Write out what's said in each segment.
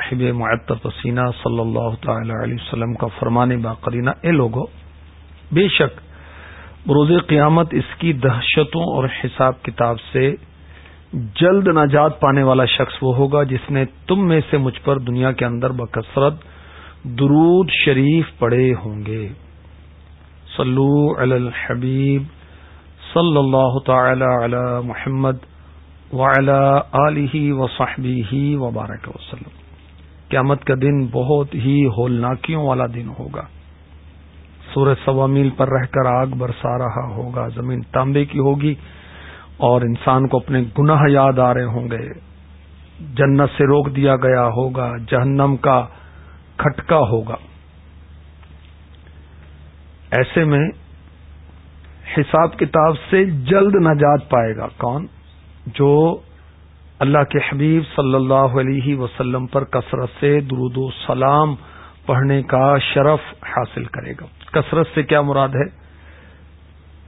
صاحب معطر پسینہ صلی اللہ تعالی علیہ وسلم کا فرمان باقرینہ، اے لوگو، بے شک بروز قیامت اس کی دہشتوں اور حساب کتاب سے جلد نجات پانے والا شخص وہ ہوگا جس نے تم میں سے مجھ پر دنیا کے اندر بکثرت درود شریف پڑے ہوں گے۔ صلو علی الحبیب صلی اللہ تعالی علی محمد وعلی آلہ وصحبہ وبارک وسلم۔ قیامت کا دن بہت ہی ہولناکیوں والا دن ہوگا۔ سورج سوا میل پر رہ کر آگ برسا رہا ہوگا، زمین تانبے کی ہوگی اور انسان کو اپنے گناہ یاد آ رہے ہوں گے۔ جنت سے روک دیا گیا ہوگا، جہنم کا کھٹکا ہوگا۔ ایسے میں حساب کتاب سے جلد نجات پائے گا کون؟ جو اللہ کے حبیب صلی اللہ علیہ وسلم پر کثرت سے درود و سلام پڑھنے کا شرف حاصل کرے گا۔ کثرت سے کیا مراد ہے؟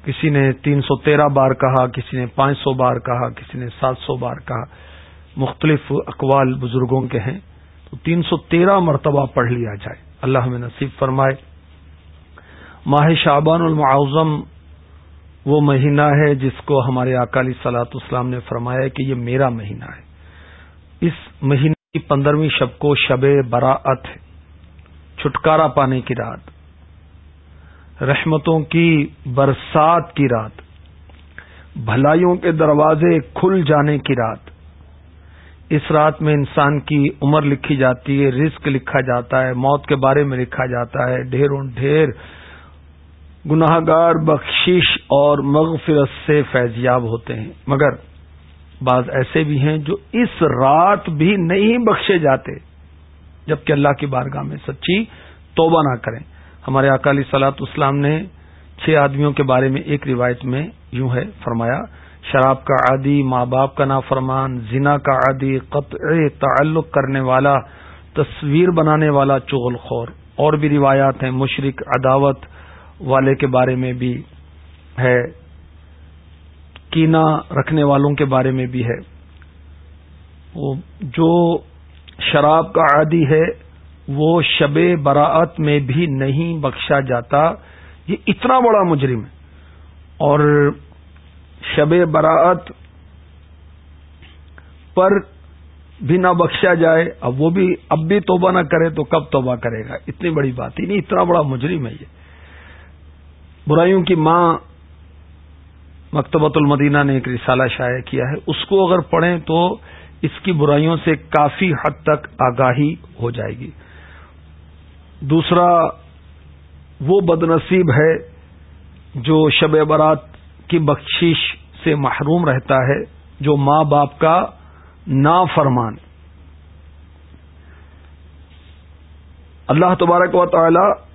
کسی نے تین سو تیرہ بار کہا، کسی نے پانچ سو بار کہا، کسی نے سات سو بار کہا۔ مختلف اقوال بزرگوں کے ہیں۔ تو تین سو تیرہ مرتبہ پڑھ لیا جائے۔ اللہ میں نصیب فرمائے۔ ماہ شعبان المعظم وہ مہینہ ہے جس کو ہمارے اکالی سلاط اسلام نے فرمایا کہ یہ میرا مہینہ ہے۔ اس مہینے کی پندرہویں شب کو شب براعت ہے۔ چھٹکارا پانے کی رات۔ رحمتوں کی برسات کی رات۔ بھلائیوں کے دروازے کھل جانے کی رات۔ اس رات میں انسان کی عمر لکھی جاتی ہے، رزق لکھا جاتا ہے، موت کے بارے میں لکھا جاتا ہے، ڈھیروں ڈھیر گناہ گار بخشش اور مغفرت سے فیضیاب ہوتے ہیں۔ مگر بعض ایسے بھی ہیں جو اس رات بھی نہیں بخشے جاتے، جبکہ اللہ کی بارگاہ میں سچی توبہ نہ کریں۔ ہمارے اکالی سلاط اسلام نے چھ آدمیوں کے بارے میں ایک روایت میں یوں ہے، فرمایا، شراب کا عادی، ماں باپ کا نافرمان، زنا کا عادی، قطع تعلق کرنے والا، تصویر بنانے والا چغل خور۔ اور بھی روایات ہیں مشرق عداوت والے کے بارے میں بھی ہے، کینا رکھنے والوں کے بارے میں بھی ہے۔ وہ جو شراب کا عادی ہے، وہ شب براعت میں بھی نہیں بخشا جاتا۔ یہ اتنا بڑا مجرم ہے۔ اور شب براعت پر بھی نہ بخشا جائے، اب وہ بھی، اب بھی توبہ نہ کرے تو کب توبہ کرے گا؟ اتنی بڑی بات ہی نہیں، اتنا بڑا مجرم ہے یہ۔ برائیوں کی ماں مکتبۃ المدینہ نے ایک رسالہ شائع کیا ہے۔ اس کو اگر پڑھیں تو اس کی برائیوں سے کافی حد تک آگاہی ہو جائے گی۔ دوسرا، وہ بدنصیب ہے جو شب برات کی بخشش سے محروم رہتا ہے، جو ماں باپ کا نا فرمان اللہ تبارک و تعالی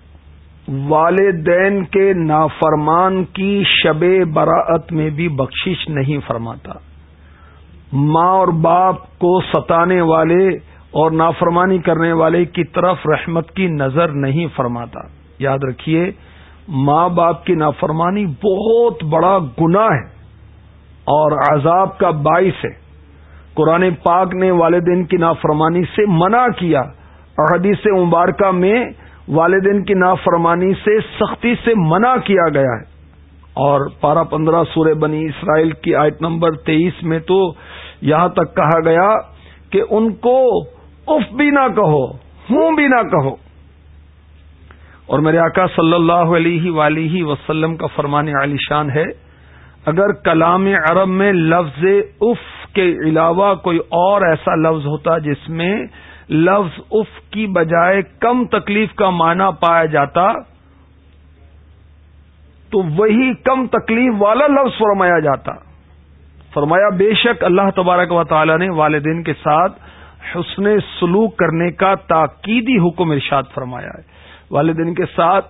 والدین کے نافرمان کی شب براعت میں بھی بخشش نہیں فرماتا۔ ماں اور باپ کو ستانے والے اور نافرمانی کرنے والے کی طرف رحمت کی نظر نہیں فرماتا۔ یاد رکھیے، ماں باپ کی نافرمانی بہت بڑا گنا ہے اور عذاب کا باعث ہے۔ قرآن پاک نے والدین کی نافرمانی سے منع کیا۔ اور حدیث مبارکہ میں والدین کی نافرمانی سے سختی سے منع کیا گیا ہے۔ اور پارہ پندرہ سورہ بنی اسرائیل کی آیت نمبر تیئیس میں تو یہاں تک کہا گیا کہ ان کو اف بھی نہ کہو، ہوں بھی نہ کہو۔ اور میرے آقا صلی اللہ علیہ ولیہ وسلم کا فرمان علی شان ہے، اگر کلام عرب میں لفظ اف کے علاوہ کوئی اور ایسا لفظ ہوتا جس میں لفظ اف کی بجائے کم تکلیف کا معنی پایا جاتا، تو وہی کم تکلیف والا لفظ فرمایا جاتا۔ فرمایا، بے شک اللہ تبارک و تعالی نے والدین کے ساتھ حسن سلوک کرنے کا تاکیدی حکم ارشاد فرمایا ہے۔ والدین کے ساتھ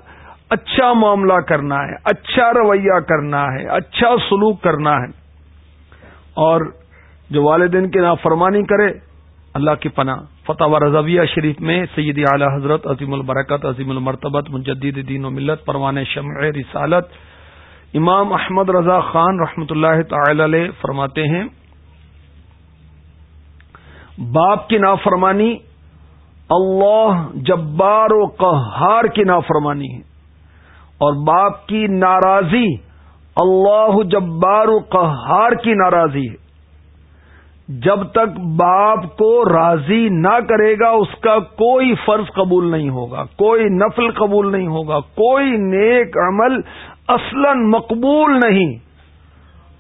اچھا معاملہ کرنا ہے اچھا رویہ کرنا ہے اچھا سلوک کرنا ہے۔ اور جو والدین کی نافرمانی کرے اللہ کی پناہ۔ فتح و رضویہ شریف میں سید اعلی حضرت عظیم البرکت، عظیم المرتبت، مجدد دین و ملت، پروان شمع رسالت۔ امام احمد رضا خان رحمۃ اللہ تعالی علیہ فرماتے ہیں، باپ کی نافرمانی اللہ جبار و قہار کی نافرمانی ہے۔ اور باپ کی ناراضی اللہ جبار و قہار کی ناراضی ہے۔ جب تک باپ کو راضی نہ کرے گا، اس کا کوئی فرض قبول نہیں ہوگا، کوئی نفل قبول نہیں ہوگا، کوئی نیک عمل اصلا مقبول نہیں۔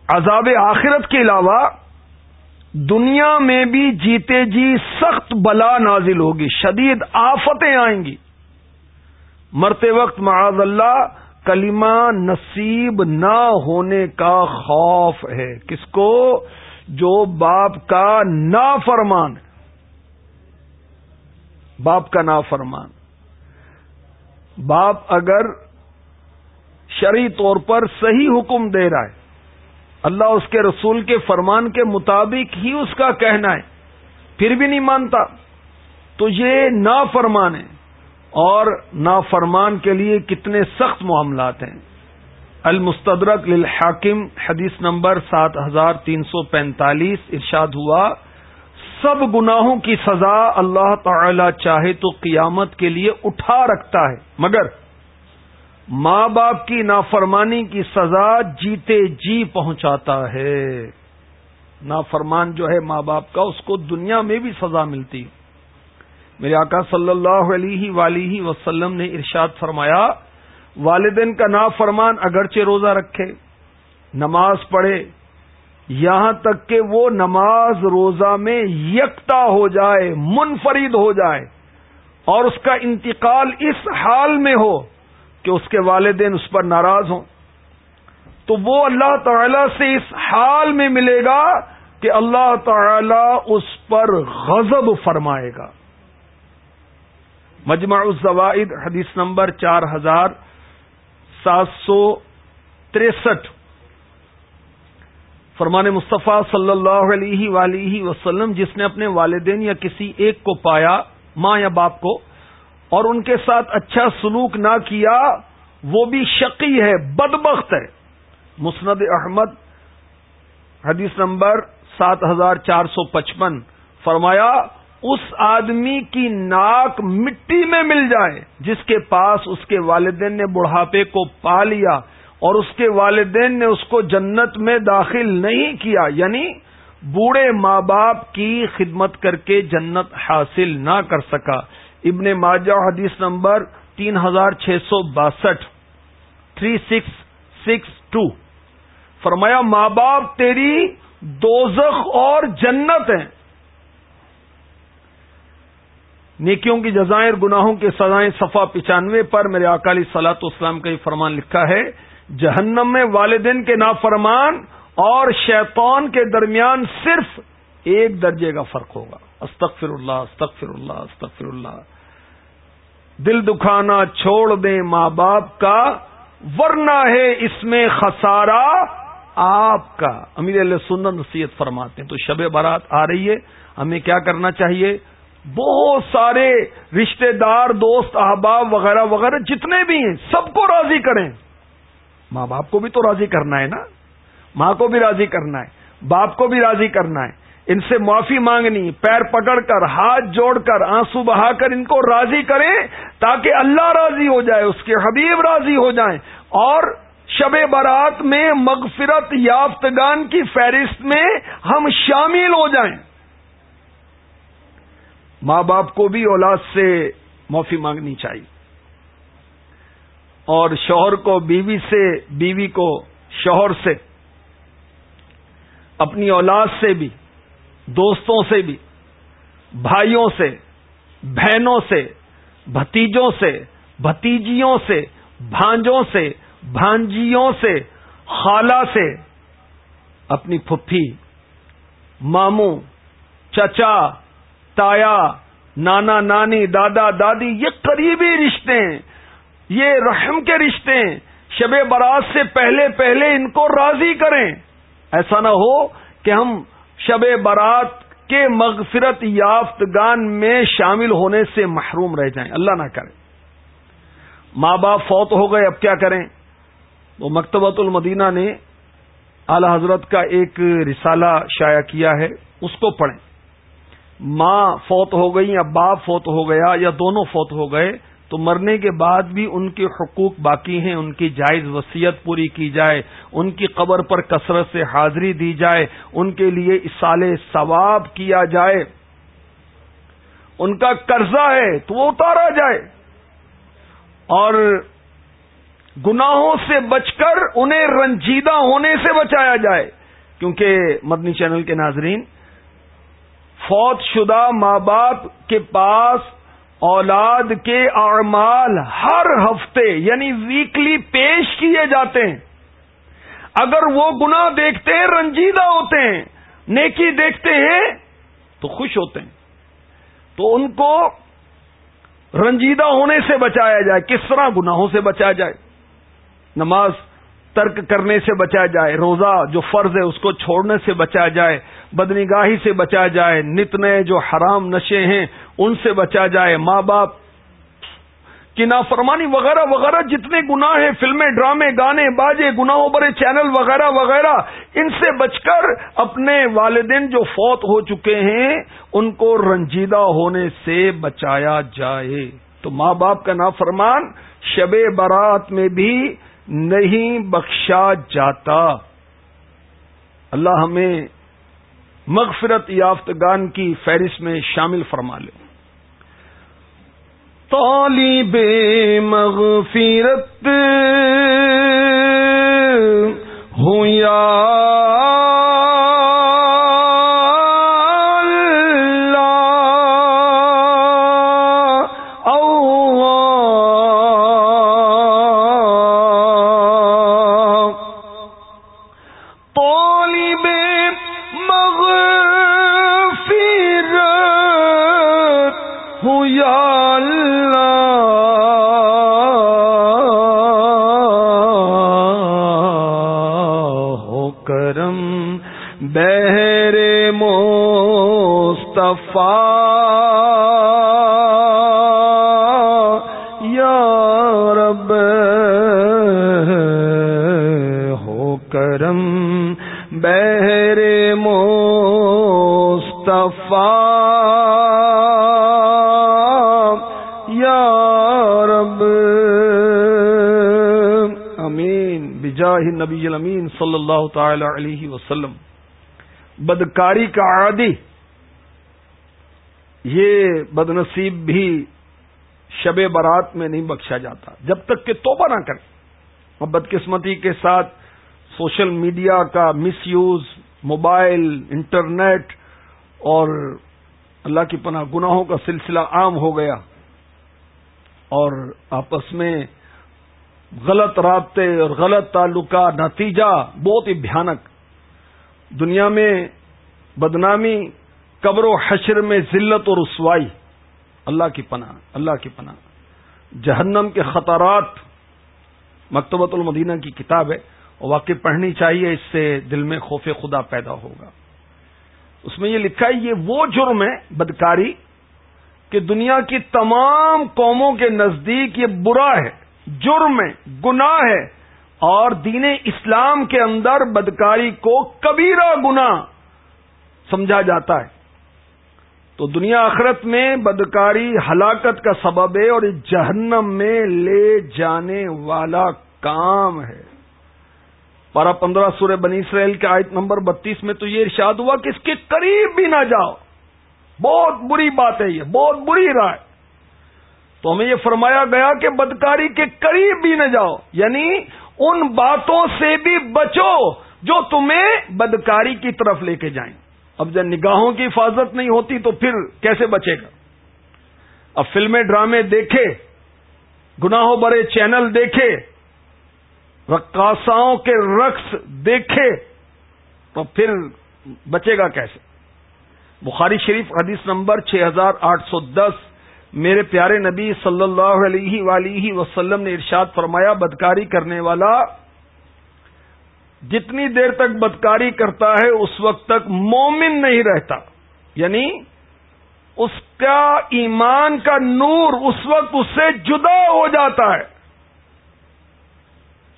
عذاب آخرت کے علاوہ دنیا میں بھی جیتے جی سخت بلا نازل ہوگی، شدید آفتیں آئیں گی۔ مرتے وقت معاذ اللہ کلمہ نصیب نہ ہونے کا خوف ہے۔ کس کو؟ جو باپ کا نا فرمان باپ کا نا فرمان باپ اگر شرعی طور پر صحیح حکم دے رہا ہے، اللہ اس کے رسول کے فرمان کے مطابق ہی اس کا کہنا ہے، پھر بھی نہیں مانتا، تو یہ نا فرمان ہے۔ اور نافرمان کے لیے کتنے سخت معاملات ہیں۔ المستدرک للحاکم، حدیث نمبر سات ہزار تین سو پینتالیس، ارشاد ہوا، سب گناہوں کی سزا اللہ تعالی چاہے تو قیامت کے لیے اٹھا رکھتا ہے، مگر ماں باپ کی نافرمانی کی سزا جیتے جی پہنچاتا ہے۔ نافرمان جو ہے ماں باپ کا، اس کو دنیا میں بھی سزا ملتی۔ میرے آقا صلی اللہ علیہ ولی وسلم نے ارشاد فرمایا والدین کا نا فرمان اگرچہ روزہ رکھے، نماز پڑھے، یہاں تک کہ وہ نماز روزہ میں یکتا ہو جائے، منفرد ہو جائے اور اس کا انتقال اس حال میں ہو کہ اس کے والدین اس پر ناراض ہوں۔ تو وہ اللہ تعالی سے اس حال میں ملے گا کہ اللہ تعالی اس پر غضب فرمائے گا۔ مجمع الزوائد، حدیث نمبر چار ہزار سات سو تریسٹھ۔ فرمان مصطفیٰ صلی اللہ علیہ ولیہ وسلم، جس نے اپنے والدین یا کسی ایک کو پایا، ماں یا باپ کو، اور ان کے ساتھ اچھا سلوک نہ کیا، وہ بھی شقی ہے، بدبخت ہے۔ مسند احمد، حدیث نمبر سات ہزار چار سو پچپن۔ فرمایا اس آدمی کی ناک مٹی میں مل جائے، جس کے پاس اس کے والدین نے بڑھاپے کو پا لیا اور اس کے والدین نے اس کو جنت میں داخل نہیں کیا یعنی بوڑھے ماں باپ کی خدمت کر کے جنت حاصل نہ کر سکا۔ ابن ماجہ حدیث نمبر تین ہزار چھ سو باسٹھ، تھری سکس سکس ٹو۔ فرمایا، ماں باپ تیری دوزخ اور جنت ہیں۔ نیکیوں کی جزائیں اور گناہوں کے سزائیں صفا پچانوے پر میرے اکالی سلاط اسلام کا یہ فرمان لکھا ہے، جہنم میں والدین کے نافرمان اور شیطان کے درمیان صرف ایک درجے کا فرق ہوگا۔ استغفر اللہ استغفر اللہ استغفر اللہ۔ دل دکھانا چھوڑ دیں ماں باپ کا، ورنہ ہے اس میں خسارہ آپ کا۔ امیر علیہ سنت نصیحت فرماتے ہیں۔ تو شب بارات آ رہی ہے، ہمیں کیا کرنا چاہیے؟ بہت سارے رشتہ دار، دوست، احباب وغیرہ وغیرہ جتنے بھی ہیں، سب کو راضی کریں۔ ماں باپ کو بھی تو راضی کرنا ہے نا؟ ماں کو بھی راضی کرنا ہے، باپ کو بھی راضی کرنا ہے۔ ان سے معافی مانگنی، پیر پکڑ کر، ہاتھ جوڑ کر، آنسو بہا کر ان کو راضی کریں تاکہ اللہ راضی ہو جائے، اس کے حبیب راضی ہو جائیں۔ اور شب برات میں مغفرت یافتگان کی فہرست میں ہم شامل ہو جائیں۔ ماں باپ کو بھی اولاد سے معافی مانگنی چاہیے۔ اور شوہر کو، بیوی سے، بیوی کو شوہر سے، اپنی اولاد سے بھی، دوستوں سے بھی، بھائیوں سے، بہنوں سے، بھتیجوں سے، بھتیجیوں سے، بھانجوں سے، بھانجیوں سے، خالہ سے، اپنی پھپھی، ماموں، چچا تایا، نانا، نانی، دادا، دادی، یہ قریبی رشتے ہیں۔ یہ رحم کے رشتے ہیں۔ شب برات سے پہلے پہلے ان کو راضی کریں۔ ایسا نہ ہو کہ ہم شب برات کے مغفرت یافتگان میں شامل ہونے سے محروم رہ جائیں۔ اللہ نہ کرے۔ ماں باپ فوت ہو گئے، اب کیا کریں؟ وہ مکتبۃ المدینہ نے اعلی حضرت کا ایک رسالہ شائع کیا ہے، اس کو پڑھیں۔ ماں فوت ہو گئی یا باپ فوت ہو گیا یا دونوں فوت ہو گئے، تو مرنے کے بعد بھی ان کے حقوق باقی ہیں، ان کی جائز وصیت پوری کی جائے، ان کی قبر پر کثرت سے حاضری دی جائے، ان کے لیے اسال ثواب کیا جائے۔ ان کا قرضہ ہے تو وہ اتارا جائے۔ اور گناہوں سے بچ کر انہیں رنجیدہ ہونے سے بچایا جائے، کیونکہ مدنی چینل کے ناظرین فوت شدہ ماں باپ کے پاس اولاد کے اعمال ہر ہفتے یعنی ویکلی پیش کیے جاتے ہیں۔ اگر وہ گناہ دیکھتے ہیں، رنجیدہ ہوتے ہیں، نیکی دیکھتے ہیں، تو خوش ہوتے ہیں۔ تو ان کو رنجیدہ ہونے سے بچایا جائے، کس طرح گناہوں سے بچایا جائے؟ نماز ترک کرنے سے بچا جائے، روزہ جو فرض ہے اس کو چھوڑنے سے بچا جائے، بدنگاہی سے بچا جائے نت نئے جو حرام نشے ہیں ان سے بچا جائے ماں باپ کی نافرمانی وغیرہ وغیرہ، جتنے گناہ ہیں فلمیں، ڈرامے، گانے باجے گناہوں برے چینل وغیرہ وغیرہ، ان سے بچ کر اپنے والدین جو فوت ہو چکے ہیں، ان کو رنجیدہ ہونے سے بچایا جائے۔ تو ماں باپ کا نافرمان شب برات میں بھی نہیں بخشا جاتا۔ اللہ ہمیں مغفرت یافتگان کی فہرست میں شامل فرما لے۔ طالب مغفرت ہوں یا تاب ہو کرم بہرے مصطفیٰ یا رب امین بجاہ نبی الامین صلی اللہ تعالی علیہ وسلم بدکاری کا عادی یہ بدنصیب بھی شب برات میں نہیں بخشا جاتا۔ جب تک کہ توبہ نہ کرے اور بدقسمتی کے ساتھ سوشل میڈیا کا مس یوز، موبائل، انٹرنیٹ اور اللہ کی پناہ گناہوں کا سلسلہ عام ہو گیا اور آپس میں غلط رابطے اور غلط تعلق کا نتیجہ بہت ہی بھیانک۔ دنیا میں بدنامی، قبر و حشر میں ذلت اور رسوائی۔ اللہ کی پناہ، اللہ کی پناہ. جہنم کے خطرات مکتبۃ المدینہ کی کتاب ہے، اور واقع پڑھنی چاہیے، اس سے دل میں خوف خدا پیدا ہوگا۔ اس میں یہ لکھا ہے، یہ وہ جرم ہے، بدکاری، کہ دنیا کی تمام قوموں کے نزدیک یہ برا ہے، جرم ہے، گناہ ہے، اور دین اسلام کے اندر بدکاری کو کبیرہ گنا سمجھا جاتا ہے۔ تو دنیا آخرت میں بدکاری ہلاکت کا سبب ہے اور جہنم میں لے جانے والا کام ہے۔ پارہ پندرہ سورہ بنی اسرائیل کے آیت نمبر بتیس میں تو یہ ارشاد ہوا کہ اس کے قریب بھی نہ جاؤ۔ بہت بری بات ہے یہ، بہت بری رائے۔ تو ہمیں یہ فرمایا گیا کہ بدکاری کے قریب بھی نہ جاؤ یعنی ان باتوں سے بھی بچو جو تمہیں بدکاری کی طرف لے کے جائیں۔ اب جب نگاہوں کی حفاظت نہیں ہوتی تو پھر کیسے بچے گا؟ اب فلمیں، ڈرامے دیکھے، گناہوں برے چینل دیکھے، رقاصاؤں کے رقص دیکھے، تو پھر بچے گا کیسے؟ بخاری شریف حدیث نمبر چھ ہزار آٹھ سو دس، میرے پیارے نبی صلی اللہ علیہ ولیہ وسلم نے ارشاد فرمایا، بدکاری کرنے والا جتنی دیر تک بدکاری کرتا ہے، اس وقت تک مومن نہیں رہتا۔ یعنی اس کا ایمان کا نور اس وقت اس سے جدا ہو جاتا ہے۔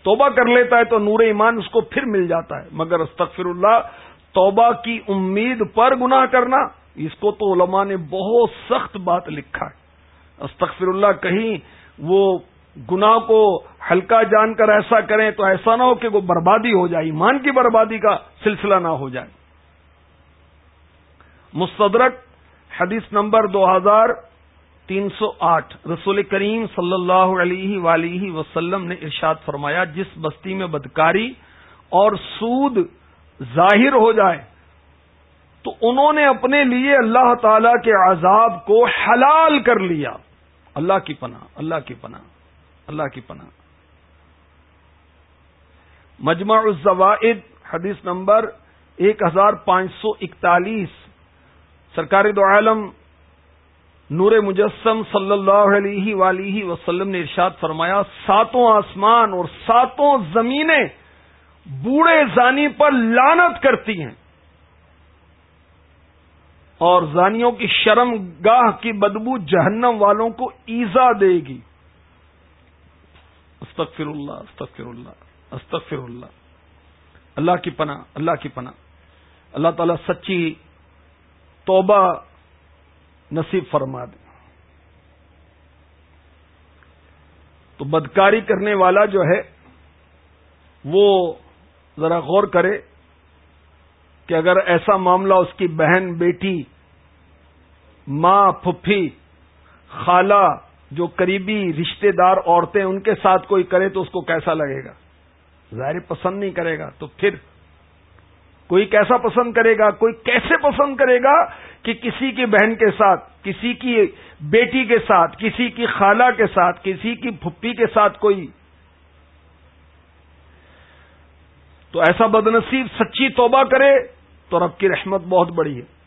توبہ کر لیتا ہے تو نور ایمان اس کو پھر مل جاتا ہے۔ مگر استغفر اللہ، توبہ کی امید پر گناہ کرنا، اس کو تو علماء نے بہت سخت بات لکھا ہے۔ استغفر اللہ کہیں وہ گناہ کو ہلکا جان کر ایسا کریں تو ایسا نہ ہو کہ وہ بربادی ہو جائے، ایمان کی بربادی کا سلسلہ نہ ہو جائے۔ مستدرک حدیث نمبر دو ہزار تین سو آٹھ، رسول کریم صلی اللہ علیہ ولیہ وسلم نے ارشاد فرمایا، جس بستی میں بدکاری اور سود ظاہر ہو جائے، تو انہوں نے اپنے لیے اللہ تعالی کے عذاب کو حلال کر لیا۔ اللہ کی پناہ، اللہ کی پناہ۔ اللہ کی پناہ۔ مجمع الزوائد، حدیث نمبر ایک ہزار پانچ سو اکتالیس۔ سرکار دو عالم نور مجسم صلی اللہ علیہ ولیہ وسلم نے ارشاد فرمایا، ساتوں آسمان اور ساتوں زمینیں بوڑھے زانی پر لانت کرتی ہیں۔ اور زانیوں کی شرم گاہ کی بدبو جہنم والوں کو ایزا دے گی۔ استغفر اللہ استغفر اللہ استغفر اللہ۔ اللہ کی پناہ، اللہ کی پناہ۔ اللہ تعالی سچی توبہ نصیب فرما دے۔ تو بدکاری کرنے والا جو ہے، وہ ذرا غور کرے کہ اگر ایسا معاملہ اس کی بہن، بیٹی، ماں، پھپھی، خالہ جو قریبی رشتہ دار عورتیں ان کے ساتھ کوئی کرے تو اس کو کیسا لگے گا؟ ظاہر پسند نہیں کرے گا، تو پھر کوئی کیسا پسند کرے گا؟ کوئی کیسے پسند کرے گا کہ کسی کی بہن کے ساتھ، کسی کی بیٹی کے ساتھ، کسی کی خالہ کے ساتھ، کسی کی پھپھی کے ساتھ کوئی؟ تو ایسا بدنصیب، سچی توبہ کرے تو رب کی رحمت بہت بڑی ہے۔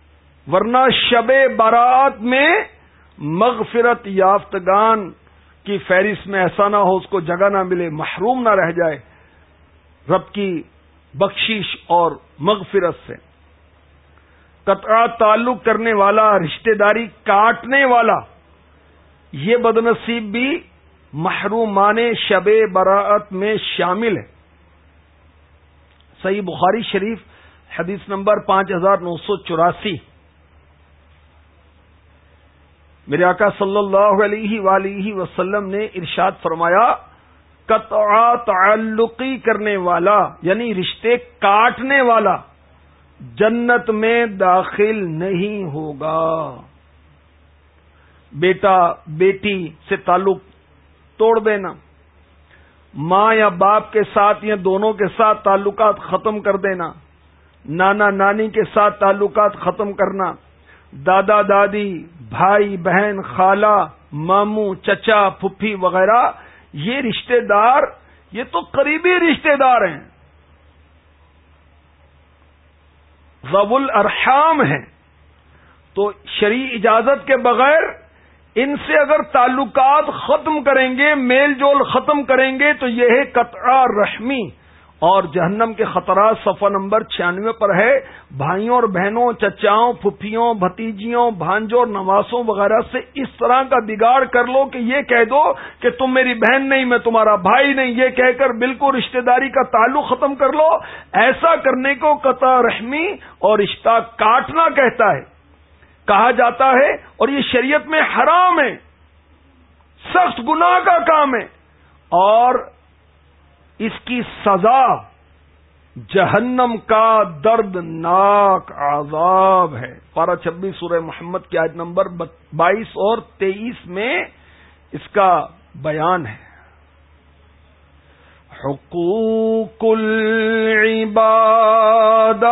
ورنہ شب بارات میں مغفرت یافتگان کی فہرست میں ایسا نہ ہو، اس کو جگہ نہ ملے، محروم نہ رہ جائے، رب کی بخشش اور مغفرت سے۔ قطع تعلق کرنے والا، رشتہ داری کاٹنے والا، یہ بدنصیب بھی محرومان شب براعت میں شامل ہے۔ صحیح بخاری شریف، حدیث نمبر پانچ ہزار نو سو چوراسی۔ میرے آقا صلی اللہ علیہ ولیہ وسلم نے ارشاد فرمایا قطع تعلقی کرنے والا یعنی رشتے کاٹنے والا، جنت میں داخل نہیں ہوگا۔ بیٹا، بیٹی سے تعلق توڑ دینا، ماں یا باپ کے ساتھ یا دونوں کے ساتھ تعلقات ختم کر دینا، نانا نانی کے ساتھ تعلقات ختم کرنا دادا دادی، بھائی، بہن، خالہ، ماموں، چچا، پھپھی وغیرہ، یہ رشتہ دار، یہ تو قریبی رشتہ دار ہیں۔ ضب الرحام ہیں۔ تو شریع اجازت کے بغیر ان سے اگر تعلقات ختم کریں گے، میل جول ختم کریں گے، تو یہ ہے قطع رحمی۔ اور جہنم کے خطرات صفحہ نمبر چھیانوے پر ہے۔ بھائیوں اور بہنوں، چچاؤں، پھپھیوں، بھتیجیوں، بھانجوں نواسوں وغیرہ سے اس طرح کا بگاڑ کر لو کہ یہ کہہ دو کہ تم میری بہن نہیں، میں تمہارا بھائی نہیں۔ یہ کہہ کر بالکل رشتہ داری کا تعلق ختم کر لو۔ ایسا کرنے کو قطع رحمی اور رشتہ کاٹنا کہتا ہے، کہا جاتا ہے۔ اور یہ شریعت میں حرام ہے، سخت گناہ کا کام ہے۔ اور اس کی سزا جہنم کا دردناک عذاب ہے۔ پارہ چھبیس سورہ محمد کی آج نمبر بائیس اور تیئیس میں اس کا بیان ہے۔ حقوق العباد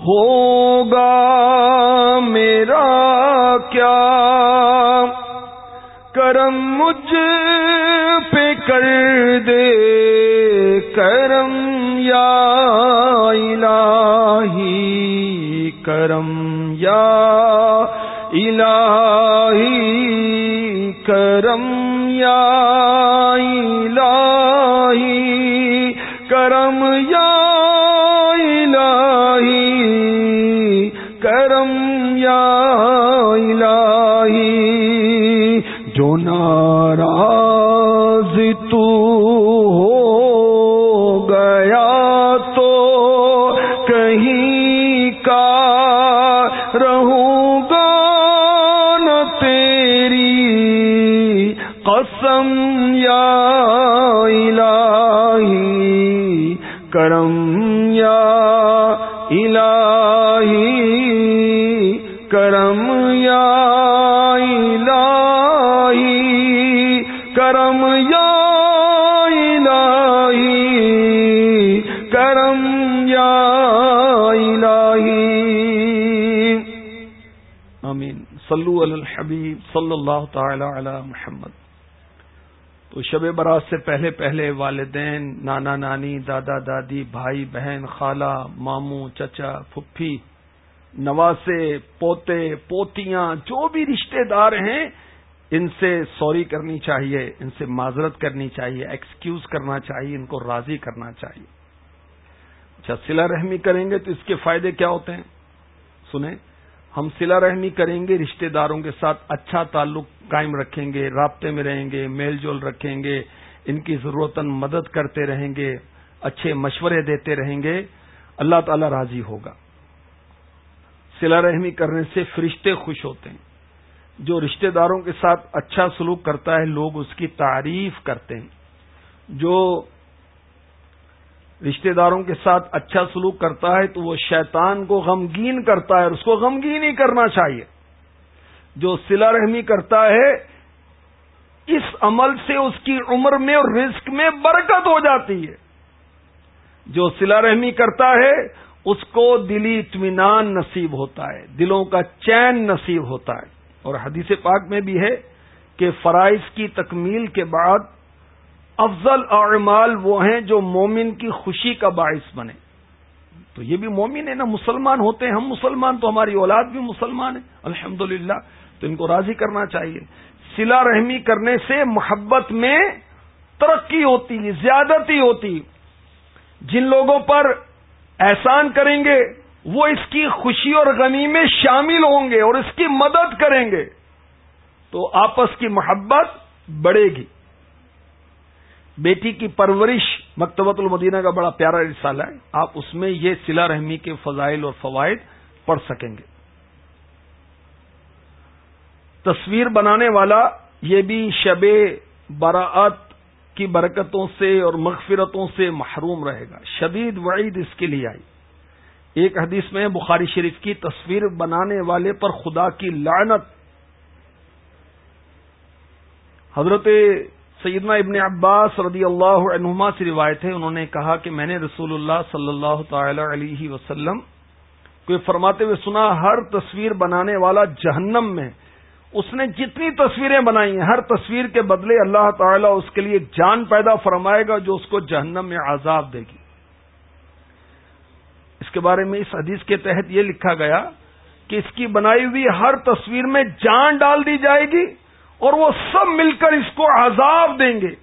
ہوگا میرا کیا؟ کرم مجھ کر دے کرم یا الہی کرم یا الہی کرم کرم یا الہی، کرم یا الہی، کرم یا الہی۔ آمین۔ صلو علی الحبیب صلی اللہ تعالی علی محمد۔ تو شب برات سے پہلے پہلے والدین، نانا نانی، دادا دادی، بھائی بہن، خالہ، ماموں، چچا، پھپھی نواسے، پوتے، پوتیاں، جو بھی رشتہ دار ہیں، ان سے سوری کرنی چاہیے، ان سے معذرت کرنی چاہیے ایکسکیوز کرنا چاہیے، ان کو راضی کرنا چاہیے۔ اچھا سلا رحمی کریں گے تو اس کے فائدے کیا ہوتے ہیں؟ سنیں، ہم سلا رحمی کریں گے رشتہ داروں کے ساتھ اچھا تعلق قائم رکھیں گے، رابطے میں رہیں گے، میل جول رکھیں گے، ان کی ضرورت مدد کرتے رہیں گے، اچھے مشورے دیتے رہیں گے، اللہ تعالی راضی ہوگا۔ سلا رحمی کرنے سے فرشتے خوش ہوتے ہیں۔ جو رشتہ داروں کے ساتھ اچھا سلوک کرتا ہے، لوگ اس کی تعریف کرتے ہیں۔ جو رشتہ داروں کے ساتھ اچھا سلوک کرتا ہے، تو وہ شیطان کو غمگین کرتا ہے اور اس کو غمگین ہی کرنا چاہیے۔ جو سلا رحمی کرتا ہے، اس عمل سے اس کی عمر میں اور رزق میں برکت ہو جاتی ہے۔ جو سلا رحمی کرتا ہے اس کو دلی اطمینان نصیب ہوتا ہے، دلوں کا چین نصیب ہوتا ہے۔ اور حدیث پاک میں بھی ہے کہ فرائض کی تکمیل کے بعد افضل اعمال وہ ہیں جو مومن کی خوشی کا باعث بنے۔ تو یہ بھی مومن ہے نا مسلمان ہوتے ہیں، ہم مسلمان تو ہماری اولاد بھی مسلمان ہے الحمد تو ان کو راضی کرنا چاہیے۔ سلا رحمی کرنے سے محبت میں ترقی ہوتی، زیادتی ہوتی۔ جن لوگوں پر احسان کریں گے، وہ اس کی خوشی اور غمی میں شامل ہوں گے اور اس کی مدد کریں گے۔ تو آپس کی محبت بڑھے گی۔ بیٹی کی پرورش مکتبۃ المدینہ کا بڑا پیارا رسالہ ہے۔ آپ اس میں یہ سلا رحمی کے فضائل اور فوائد پڑھ سکیں گے۔ تصویر بنانے والا یہ بھی شب براعت کی برکتوں سے اور مغفرتوں سے محروم رہے گا۔ شدید وعید اس کے لیے آئی۔ ایک حدیث میں بخاری شریف کی تصویر بنانے والے پر خدا کی لعنت۔ حضرت سیدنا ابن عباس رضی اللہ عنہما سے روایت ہے۔ انہوں نے کہا کہ میں نے رسول اللہ صلی اللہ تعالی علیہ وسلم کو فرماتے ہوئے سنا، ہر تصویر بنانے والا جہنم میں اس نے جتنی تصویریں بنائی ہیں، ہر تصویر کے بدلے اللہ تعالیٰ اس کے لیے جان پیدا فرمائے گا جو اس کو جہنم میں عذاب دے گی۔ اس کے بارے میں اس حدیث کے تحت یہ لکھا گیا کہ اس کی بنائی ہوئی ہر تصویر میں جان ڈال دی جائے گی اور وہ سب مل کر اس کو عذاب دیں گے۔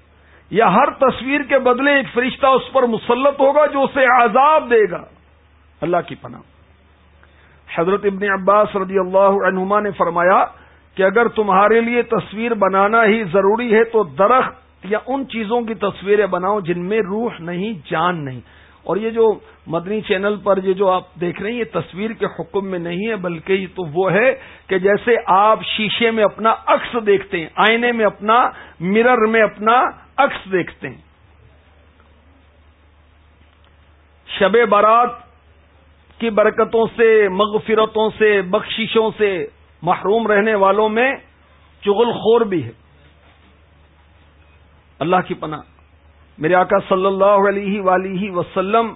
یا ہر تصویر کے بدلے ایک فرشتہ اس پر مسلط ہوگا جو اسے عذاب دے گا۔ اللہ کی پناہ۔ حضرت ابن عباس رضی اللہ عنہما نے فرمایا کہ اگر تمہارے لیے تصویر بنانا ہی ضروری ہے تو درخت یا ان چیزوں کی تصویریں بناؤ جن میں روح نہیں، جان نہیں۔ اور یہ جو مدنی چینل پر یہ جو آپ دیکھ رہے ہیں، یہ تصویر کے حکم میں نہیں ہے، بلکہ یہ تو وہ ہے کہ جیسے آپ شیشے میں اپنا عکس دیکھتے ہیں، آئینے میں اپنا، مرر میں اپنا عکس دیکھتے ہیں۔ شب بارات کی برکتوں سے، مغفرتوں سے، بخششوں سے محروم رہنے والوں میں چغل خور بھی ہے۔ اللہ کی پناہ۔ میرے آقا صلی اللہ علیہ ولیہ وسلم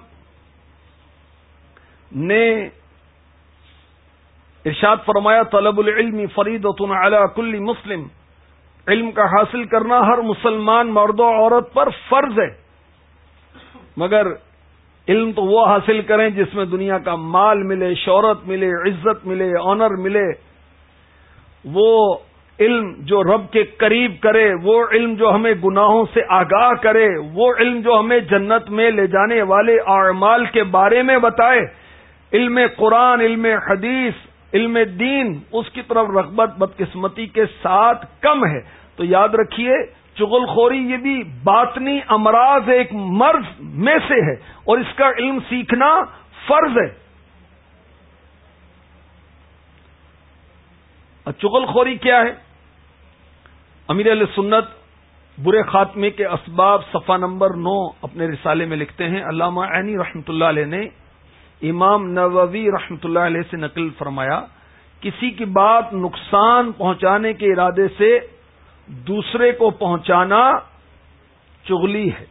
نے ارشاد فرمایا، طلب العلم فرید علی کل مسلم۔ علم کا حاصل کرنا ہر مسلمان مرد و عورت پر فرض ہے۔ مگر علم تو وہ حاصل کریں جس میں دنیا کا مال ملے، شہرت ملے، عزت ملے آنر ملے۔ وہ علم جو رب کے قریب کرے، وہ علم جو ہمیں گناہوں سے آگاہ کرے، وہ علم جو ہمیں جنت میں لے جانے والے اعمال کے بارے میں بتائے۔ علم قرآن، علم حدیث، علم دین، اس کی طرف رغبت، بدقسمتی کے ساتھ کم ہے۔ تو یاد رکھیے، چغل خوری یہ بھی باطنی امراض ایک مرض میں سے ہے اور اس کا علم سیکھنا فرض ہے۔ چغل خوری کیا ہے؟ امیر علیہ سنت برے خاتمے کے اسباب صفحہ نمبر نو اپنے رسالے میں لکھتے ہیں۔ علامہ عینی رحمۃ اللہ علیہ نے امام نووی رحمۃ اللہ علیہ سے نقل فرمایا، کسی کی بات نقصان پہنچانے کے ارادے سے دوسرے کو پہنچانا چغلی ہے۔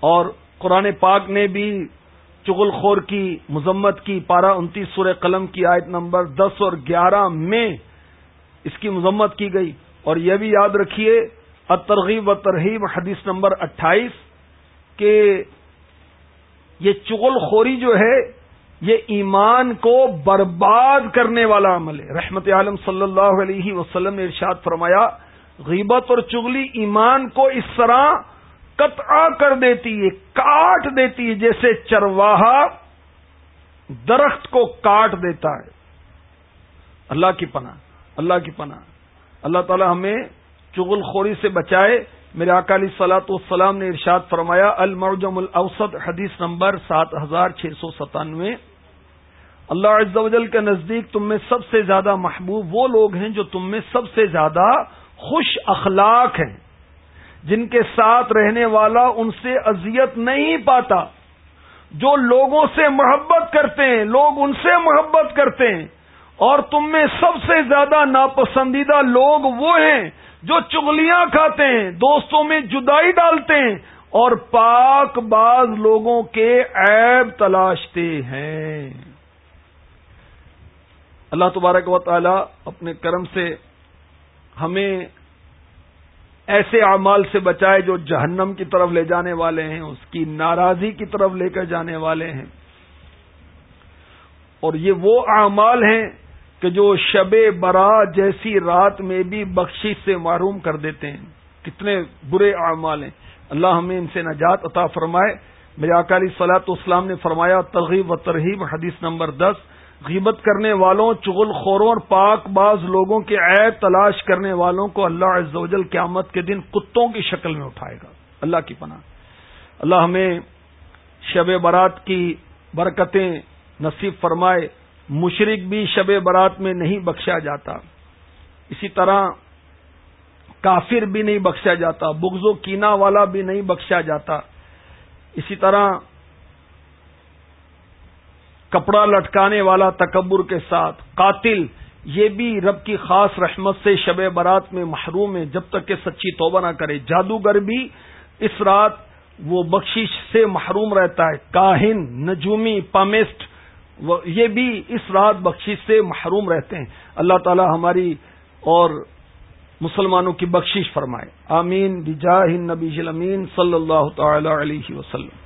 اور قرآن پاک نے بھی چغل خور کی، مذمت کی، پارہ انتیس سورہ قلم کی آیت نمبر دس اور گیارہ میں اس کی مذمت کی گئی۔ اور یہ بھی یاد رکھیے ترغیب و ترغیب حدیث نمبر اٹھائیس، کہ یہ چغل خوری جو ہے، یہ ایمان کو برباد کرنے والا عمل ہے۔ رحمت عالم صلی اللہ علیہ وسلم نے ارشاد فرمایا، غیبت اور چغلی ایمان کو اس طرح قطع کر دیتی ہے، کاٹ دیتی ہے، جیسے چرواہا درخت کو کاٹ دیتا ہے۔ اللہ کی پناہ، اللہ کی پناہ۔ اللہ تعالی ہمیں چغل خوری سے بچائے۔ میرے اکالی سلاط والسلام نے ارشاد فرمایا المعجم الاوسط، حدیث نمبر سات ہزار چھ سو ستانوے۔ اللہ عز و جل کے نزدیک تم میں سب سے زیادہ محبوب وہ لوگ ہیں جو تم میں سب سے زیادہ خوش اخلاق ہیں۔ جن کے ساتھ رہنے والا ان سے اذیت نہیں پاتا جو لوگوں سے محبت کرتے ہیں، لوگ ان سے محبت کرتے ہیں۔ اور تم میں سب سے زیادہ ناپسندیدہ لوگ وہ ہیں جو چگلیاں کھاتے ہیں، دوستوں میں جدائی ڈالتے ہیں۔ اور پاک باز لوگوں کے عیب تلاشتے ہیں۔ اللہ تبارک و تعالی اپنے کرم سے ہمیں ایسے اعمال سے بچائے جو جہنم کی طرف لے جانے والے ہیں، اس کی ناراضی کی طرف لے کر جانے والے ہیں۔ اور یہ وہ اعمال ہیں کہ جو شب برا جیسی رات میں بھی بخشش سے معروم کر دیتے ہیں۔ کتنے برے اعمال ہیں۔ اللہ ہمیں ان سے نجات عطا فرمائے۔ میرے اکالی سلاط اسلام نے فرمایا، ترغیب و ترغیب حدیث نمبر دس۔ غیبت کرنے والوں، چغل خوروں اور پاک باز لوگوں کے عیب تلاش کرنے والوں کو اللہ عز و جل قیامت کے دن کتوں کی شکل میں اٹھائے گا۔ اللہ کی پناہ۔ اللہ ہمیں شب برات کی برکتیں نصیب فرمائے۔ مشرق بھی شب برات میں نہیں بخشا جاتا۔ اسی طرح کافر بھی نہیں بخشا جاتا۔ بغض و کینا والا بھی نہیں بخشا جاتا۔ اسی طرح کپڑا لٹکانے والا تکبر کے ساتھ، قاتل، یہ بھی رب کی خاص رحمت سے شب برات میں محروم ہے، جب تک کہ سچی توبہ نہ کرے۔ جادوگر بھی اس رات وہ بخشش سے محروم رہتا ہے۔ کاہن، نجومی، پامسٹ یہ بھی اس رات بخشش سے محروم رہتے ہیں۔ اللہ تعالی ہماری اور مسلمانوں کی بخشش فرمائے۔ آمین۔ بجاہ نبی امین صلی اللہ تعالی علیہ وسلم۔